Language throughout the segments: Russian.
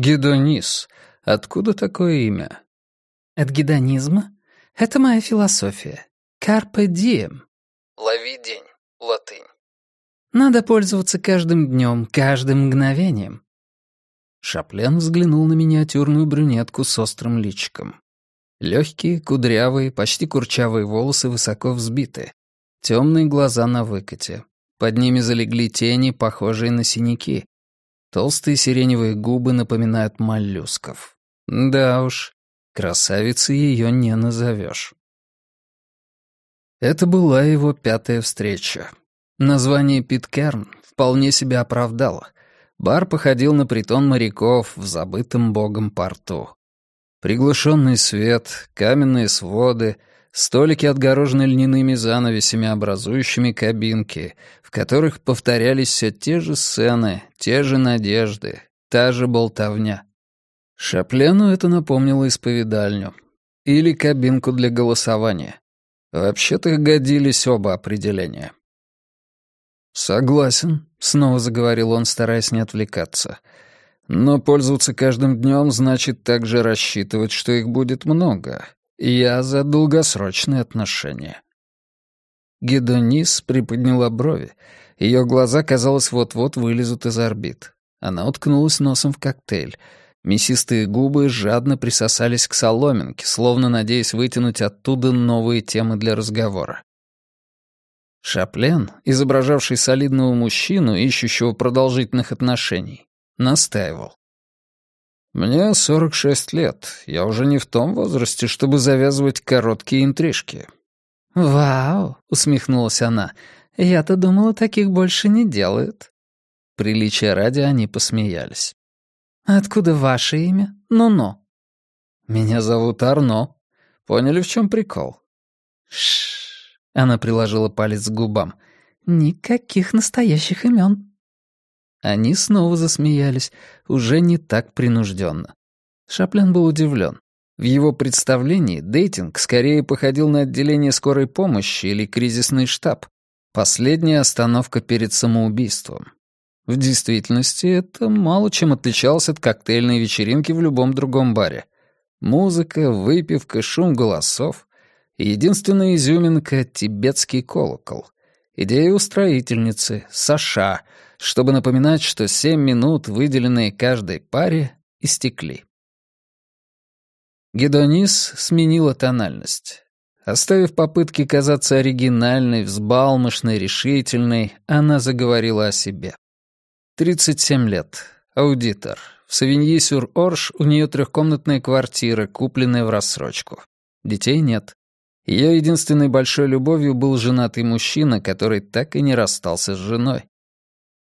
Гедонис. Откуда такое имя? От гедонизма? Это моя философия. Carpe diem. Лови день. Латынь. Надо пользоваться каждым днем, каждым мгновением. Шаплен взглянул на миниатюрную брюнетку с острым личиком. Легкие, кудрявые, почти курчавые волосы высоко взбиты. Темные глаза на выкате. Под ними залегли тени, похожие на синяки. Толстые сиреневые губы напоминают моллюсков. Да уж, красавицей ее не назовешь. Это была его пятая встреча. Название Питкерн вполне себя оправдало. Бар походил на притон моряков в забытом богом порту. Приглушенный свет, каменные своды, столики отгорожены льняными занавесями, образующими кабинки, в которых повторялись все те же сцены, те же надежды, та же болтовня. Шаплену это напомнило исповедальню. Или кабинку для голосования. Вообще-то годились оба определения. «Согласен», — снова заговорил он, стараясь не отвлекаться. «Но пользоваться каждым днем значит также рассчитывать, что их будет много. Я за долгосрочные отношения». Гедонис приподняла брови. Ее глаза, казалось, вот-вот вылезут из орбит. Она уткнулась носом в коктейль. Мясистые губы жадно присосались к соломинке, словно надеясь вытянуть оттуда новые темы для разговора. Шаплен, изображавший солидного мужчину, ищущего продолжительных отношений, настаивал. «Мне 46 лет. Я уже не в том возрасте, чтобы завязывать короткие интрижки». «Вау!» — усмехнулась она. «Я-то думала, таких больше не делают». Приличия ради они посмеялись. «Откуда ваше имя? Ну-ну». «Меня зовут Арно. Поняли, в чем прикол?» «Шш!» — она приложила палец к губам. «Никаких настоящих имен». Они снова засмеялись, уже не так принужденно. Шаплен был удивлен. В его представлении дейтинг скорее походил на отделение скорой помощи или кризисный штаб. Последняя остановка перед самоубийством. В действительности это мало чем отличалось от коктейльной вечеринки в любом другом баре. Музыка, выпивка, шум голосов. Единственная изюминка — тибетский колокол. Идея устроительницы, Саша, чтобы напоминать, что семь минут, выделенные каждой паре, истекли. Гедонис сменила тональность. Оставив попытки казаться оригинальной, взбалмошной, решительной, она заговорила о себе. 37 лет. Аудитор. В Савиньи-сюр-Орш у нее трехкомнатная квартира, купленная в рассрочку. Детей нет. Ее единственной большой любовью был женатый мужчина, который так и не расстался с женой.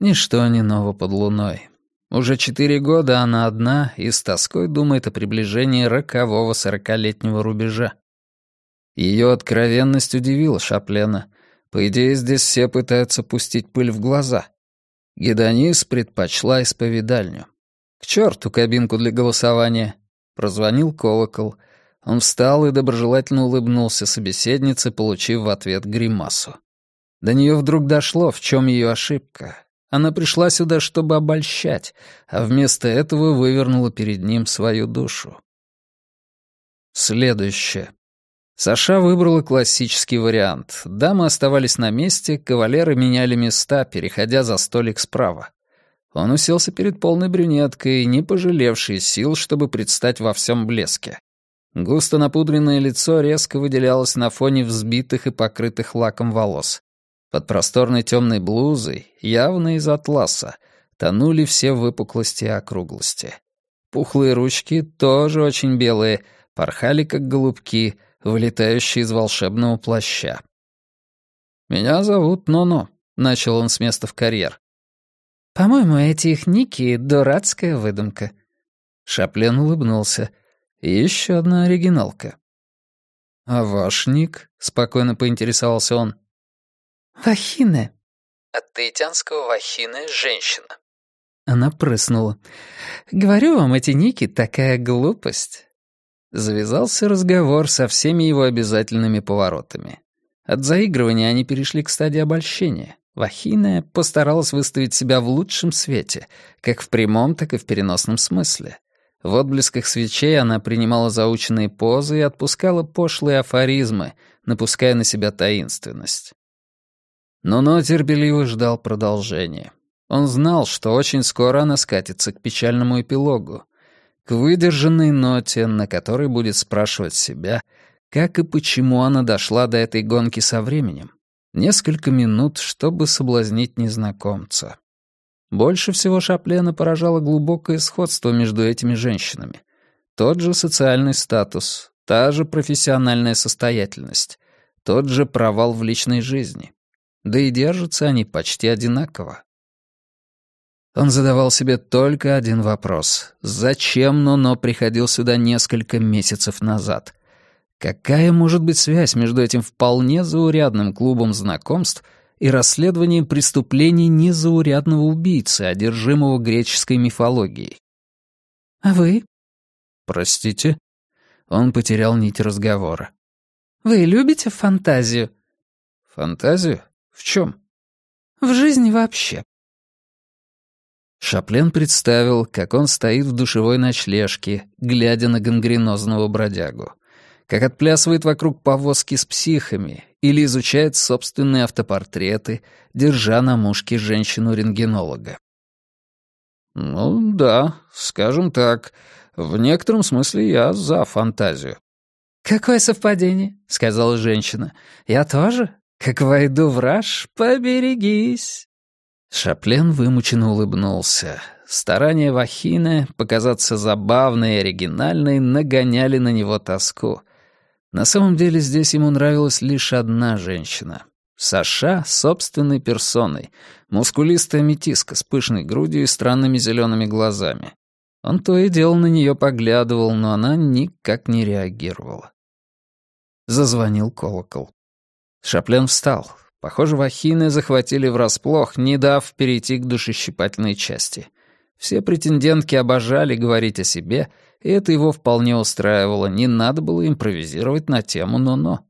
Ничто не ново под луной. Уже четыре года она одна и с тоской думает о приближении рокового сорокалетнего рубежа. Ее откровенность удивила Шаплена. По идее, здесь все пытаются пустить пыль в глаза. Гедонис предпочла исповедальню. К черту кабинку для голосования. Прозвонил колокол. Он встал и доброжелательно улыбнулся собеседнице, получив в ответ гримасу. До нее вдруг дошло, в чем ее ошибка. Она пришла сюда, чтобы обольщать, а вместо этого вывернула перед ним свою душу. Следующее. Саша выбрала классический вариант. Дамы оставались на месте, кавалеры меняли места, переходя за столик справа. Он уселся перед полной брюнеткой, не пожалевший сил, чтобы предстать во всем блеске. Густо напудренное лицо резко выделялось на фоне взбитых и покрытых лаком волос. Под просторной темной блузой, явно из атласа, тонули все выпуклости и округлости. Пухлые ручки, тоже очень белые, порхали как голубки — вылетающий из волшебного плаща. «Меня зовут Ноно», — начал он с места в карьер. «По-моему, эти их ники — дурацкая выдумка». Шаплен улыбнулся. «Еще одна оригиналка». «А ваш ник?» — спокойно поинтересовался он. «Вахине». От таитянского «вахине» — женщина. Она прыснула. «Говорю вам, эти ники — такая глупость. Завязался разговор со всеми его обязательными поворотами. От заигрывания они перешли к стадии обольщения. Вахиная постаралась выставить себя в лучшем свете, как в прямом, так и в переносном смысле. В отблесках свечей она принимала заученные позы и отпускала пошлые афоризмы, напуская на себя таинственность. Но терпеливо ждал продолжения. Он знал, что очень скоро она скатится к печальному эпилогу, к выдержанной ноте, на которой будет спрашивать себя, как и почему она дошла до этой гонки со временем, Несколько минут, чтобы соблазнить незнакомца. Больше всего Шаплена поражало глубокое сходство между этими женщинами. Тот же социальный статус, та же профессиональная состоятельность, тот же провал в личной жизни. Да и держатся они почти одинаково. Он задавал себе только один вопрос. Зачем Ноно приходил сюда несколько месяцев назад? Какая может быть связь между этим вполне заурядным клубом знакомств и расследованием преступлений незаурядного убийцы, одержимого греческой мифологией? «А вы?» «Простите?» Он потерял нить разговора. «Вы любите фантазию?» «Фантазию? В чем?» «В жизни вообще». Шаплен представил, как он стоит в душевой ночлежке, глядя на гангренозного бродягу как отплясывает вокруг повозки с психами или изучает собственные автопортреты, держа на мушке женщину-рентгенолога. «Ну да, скажем так, в некотором смысле я за фантазию». «Какое совпадение», — сказала женщина. «Я тоже. Как войду в раж, поберегись». Шаплен вымученно улыбнулся. Старания Вахины показаться забавной и оригинальной нагоняли на него тоску. На самом деле здесь ему нравилась лишь одна женщина. Саша собственной персоной, мускулистая метиска с пышной грудью и странными зелеными глазами. Он то и дело на нее поглядывал, но она никак не реагировала. Зазвонил колокол. Шаплен встал. Похоже, Вахины захватили врасплох, не дав перейти к душещипательной части. Все претендентки обожали говорить о себе — и это его вполне устраивало, не надо было импровизировать на тему «но-но».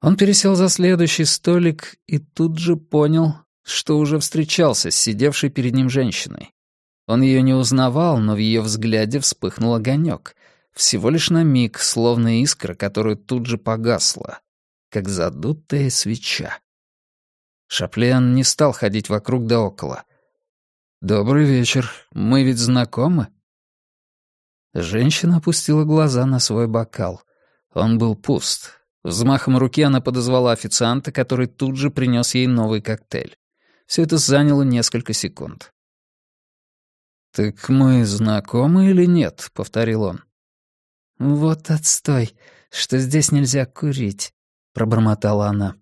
Он пересел за следующий столик и тут же понял, что уже встречался с сидевшей перед ним женщиной. Он ее не узнавал, но в ее взгляде вспыхнул огонек. Всего лишь на миг, словно искра, которая тут же погасла, как задутая свеча. Шаплен не стал ходить вокруг да около. «Добрый вечер. Мы ведь знакомы?» Женщина опустила глаза на свой бокал. Он был пуст. Взмахом руки она подозвала официанта, который тут же принес ей новый коктейль. Все это заняло несколько секунд. «Так мы знакомы или нет?» — повторил он. «Вот отстой, что здесь нельзя курить», — пробормотала она.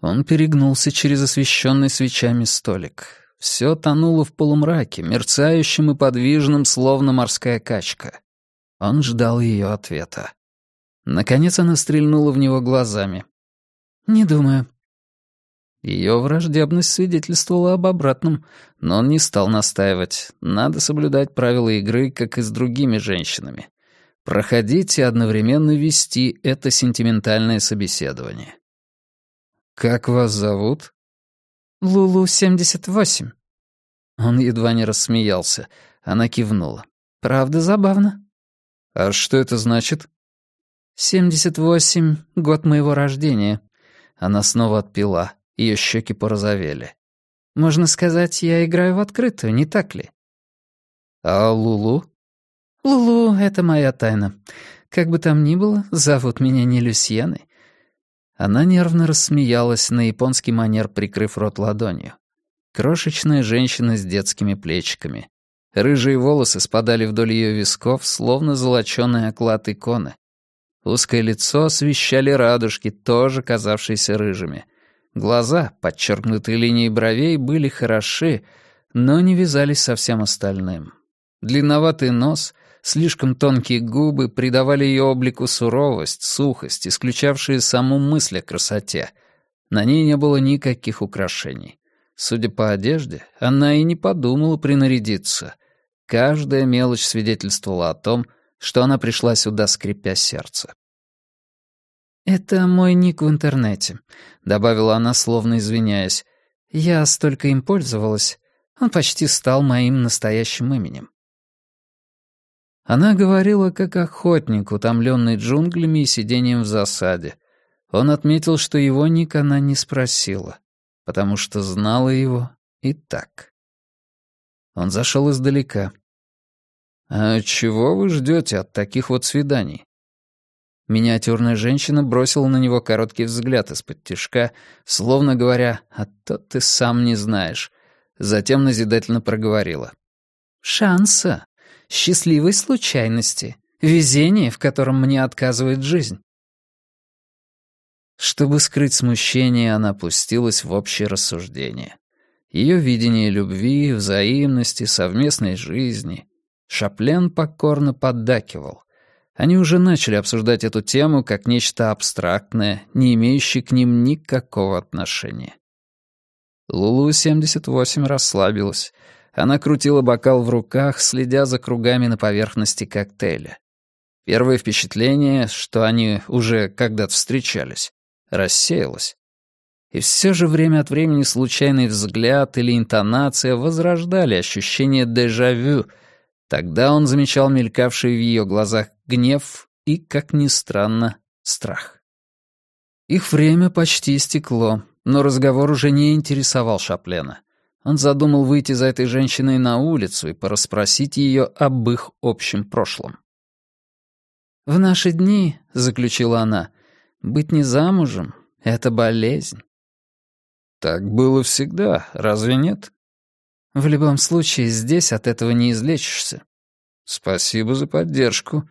Он перегнулся через освещенный свечами столик. Все тонуло в полумраке, мерцающем и подвижном, словно морская качка. Он ждал ее ответа. Наконец она стрельнула в него глазами. «Не думаю». Ее враждебность свидетельствовала об обратном, но он не стал настаивать. Надо соблюдать правила игры, как и с другими женщинами. Проходить и одновременно вести это сентиментальное собеседование. «Как вас зовут?» «Лулу-78». Он едва не рассмеялся. Она кивнула. «Правда забавно?» «А что это значит?» «Семьдесят восемь — год моего рождения». Она снова отпила. Ее щеки порозовели. «Можно сказать, я играю в открытую, не так ли?» «А Лулу?» «Лулу — это моя тайна. Как бы там ни было, зовут меня не Люсьеной. Она нервно рассмеялась на японский манер, прикрыв рот ладонью. Крошечная женщина с детскими плечиками. Рыжие волосы спадали вдоль ее висков, словно золочёный оклад иконы. Узкое лицо освещали радужки, тоже казавшиеся рыжими. Глаза, подчеркнутые линией бровей, были хороши, но не вязались со всем остальным. Длинноватый нос, Слишком тонкие губы придавали ее облику суровость, сухость, исключавшие саму мысль о красоте. На ней не было никаких украшений. Судя по одежде, она и не подумала принарядиться. Каждая мелочь свидетельствовала о том, что она пришла сюда, скрипя сердце. «Это мой ник в интернете», — добавила она, словно извиняясь. «Я столько им пользовалась. Он почти стал моим настоящим именем». Она говорила, как охотник, утомленный джунглями и сидением в засаде. Он отметил, что его ник она не спросила, потому что знала его и так. Он зашел издалека. «А чего вы ждете от таких вот свиданий?» Миниатюрная женщина бросила на него короткий взгляд из-под тишка, словно говоря, «А то ты сам не знаешь». Затем назидательно проговорила. «Шанса, счастливой случайности, везение, в котором мне отказывает жизнь». Чтобы скрыть смущение, она опустилась в общее рассуждение. Ее видение любви, взаимности, совместной жизни. Шаплен покорно поддакивал. Они уже начали обсуждать эту тему как нечто абстрактное, не имеющее к ним никакого отношения. Лулу-78 расслабилась. Она крутила бокал в руках, следя за кругами на поверхности коктейля. Первое впечатление, что они уже когда-то встречались, рассеялось. И все же время от времени случайный взгляд или интонация возрождали ощущение дежавю. Тогда он замечал мелькавший в ее глазах гнев и, как ни странно, страх. Их время почти истекло, но разговор уже не интересовал Шаплена. Он задумал выйти за этой женщиной на улицу и порасспросить ее об их общем прошлом. «В наши дни», — заключила она, — «быть не замужем — это болезнь». Так было всегда, разве нет? В любом случае, здесь от этого не излечишься. Спасибо за поддержку.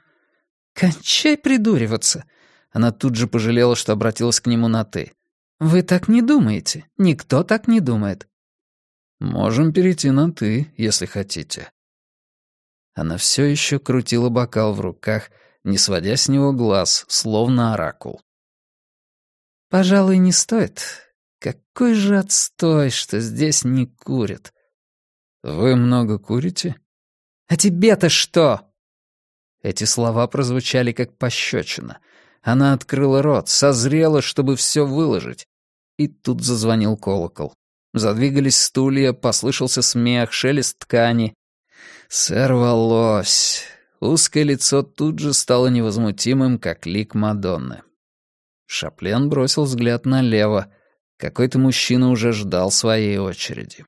Кончай придуриваться. Она тут же пожалела, что обратилась к нему на «ты». Вы так не думаете. Никто так не думает. Можем перейти на «ты», если хотите. Она все еще крутила бокал в руках, не сводя с него глаз, словно оракул. «Пожалуй, не стоит. Какой же отстой, что здесь не курят. Вы много курите? А тебе-то что? Эти слова прозвучали как пощечина. Она открыла рот, созрела, чтобы все выложить. И тут зазвонил колокол. Задвигались стулья, послышался смех, шелест ткани. Сорвалось. Узкое лицо тут же стало невозмутимым, как лик Мадонны. Шаплен бросил взгляд налево. Какой-то мужчина уже ждал своей очереди.